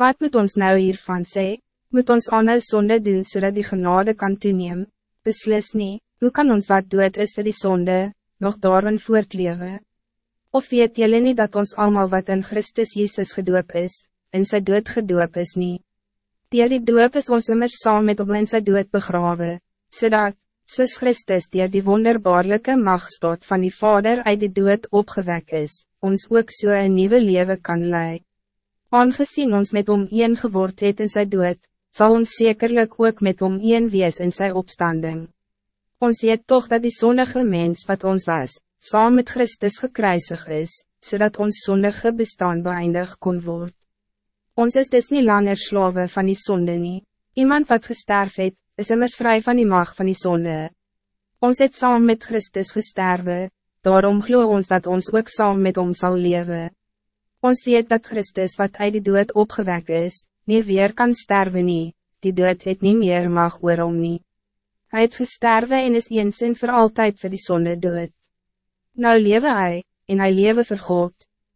Wat moet ons nou hiervan sê? Moet ons aanhou sonde doen zodat die genade kan toeneem? Beslis nie, hoe kan ons wat dood is voor die zonde, nog daarin voortleven? Of weet jullie niet dat ons allemaal wat in Christus Jezus gedoop is, in sy dood gedoop is nie? Dier die doop is ons immers saam met om in sy dood begrawe, zodat, soos Christus dier die wonderbaarlijke machtstot van die Vader uit die dood opgewek is, ons ook so een nieuwe leven kan leiden. Aangezien ons met om een geword het in sy dood, zal ons zekerlijk ook met om een wees in sy opstanding. Ons weet toch dat die zonnige mens wat ons was, saam met Christus gekruisig is, zodat ons zondige bestaan beëindig kon worden. Ons is dus niet langer slawe van die zonde nie. Iemand wat gesterf het, is immers vrij van die macht van die zonde. Ons het saam met Christus gesterwe, daarom glo ons dat ons ook saam met hom zal leven. Ons weet dat Christus wat uit die dood opgewek is, nie weer kan sterven nie, die dood het nie meer mag oor hom nie. Hy het gesterwe en is eens en voor altijd voor die zonde dood. Nou lewe hy, en hy lewe vir God.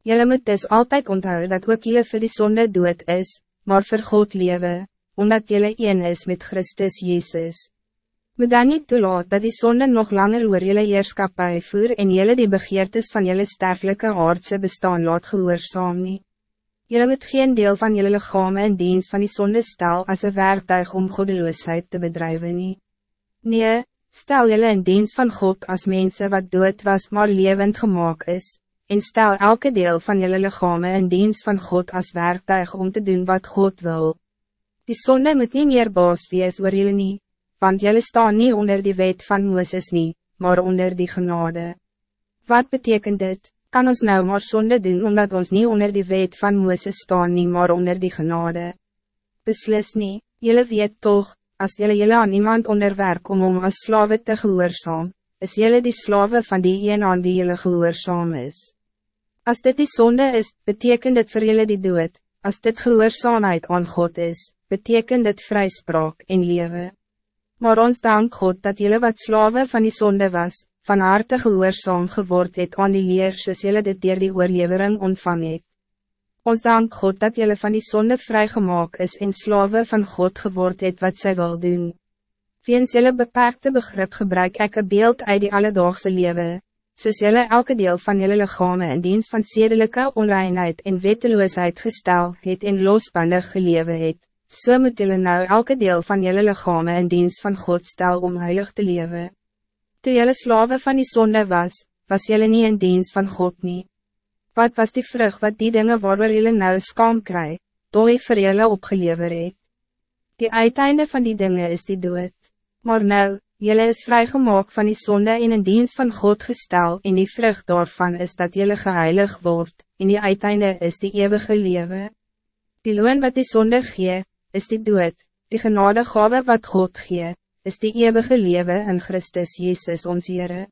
Jylle moet dus altijd onthouden dat ook jylle vir die zonde dood is, maar vir God lewe, omdat jylle een is met Christus Jezus. Moet dan niet toelaat dat die zonde nog langer oor jylle heerskapie voer en jylle die begeertes van jylle sterfelijke aardse bestaan laat gehoorzaam nie. Jylle moet geen deel van jylle lichame in dienst van die zonde stel als een werktuig om godeloosheid te bedrijven nie. Nee, stel jylle in dienst van God als mensen wat dood was maar levend gemaakt is, en stel elke deel van jylle lichame in dienst van God als werktuig om te doen wat God wil. Die zonde moet niet meer baas wees oor jylle nie, want jullie staan niet onder die wet van Moeses nie, maar onder die genade. Wat betekent dit? Kan ons nou maar zonde doen omdat ons niet onder die wet van Moeses staan nie, maar onder die genade? Beslis nie, jullie weet toch, als jullie jullie aan iemand onderwerp om om als slaven te gehoorzaam, is jullie die slaven van die een aan wie jullie gehoorzaam is. Als dit die zonde is, betekent het voor jullie die dood, als dit gehoorzaamheid aan God is, betekent het vrijspraak en leven. Maar ons dank God dat jullie wat slaven van die zonde was, van harte gehoorzaam geword het aan die leer soos jylle dit dier die oorlevering ontvang het. Ons dank God dat jullie van die zonde vrijgemaakt is en slaven van God geword het wat zij wil doen. Weens jylle beperkte begrip gebruik ek een beeld uit die alledaagse leven, soos jylle elke deel van jylle lichame in dienst van zedelijke onreinheid en wetteloosheid gestel het en losbandig gelewe het, so moet jullie nou elke deel van jullie lichamen in dienst van God stel om heilig te leven. Toen jullie slaven van die zonde was, was jullie niet in dienst van God niet. Wat was die vrucht wat die dingen waar jullie nou skam kry, door hy vir jullie opgelever het? Die uiteinde van die dingen is die dood. Maar nou, jullie is vrijgemaakt van die zonde en in dienst van God gestel en die vrucht daarvan is dat jullie geheilig wordt, en die uiteinde is die eeuwige leven. Die loon wat die zonde gee, is die dood, die genade gave wat God gee, is die eeuwige leven in Christus Jezus ons Heere.